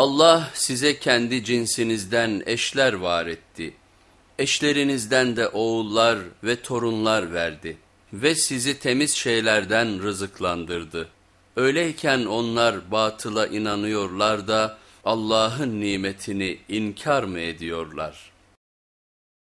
Allah size kendi cinsinizden eşler var etti. Eşlerinizden de oğullar ve torunlar verdi ve sizi temiz şeylerden rızıklandırdı. Öyleyken onlar batıla inanıyorlar da Allah'ın nimetini inkar mı ediyorlar?''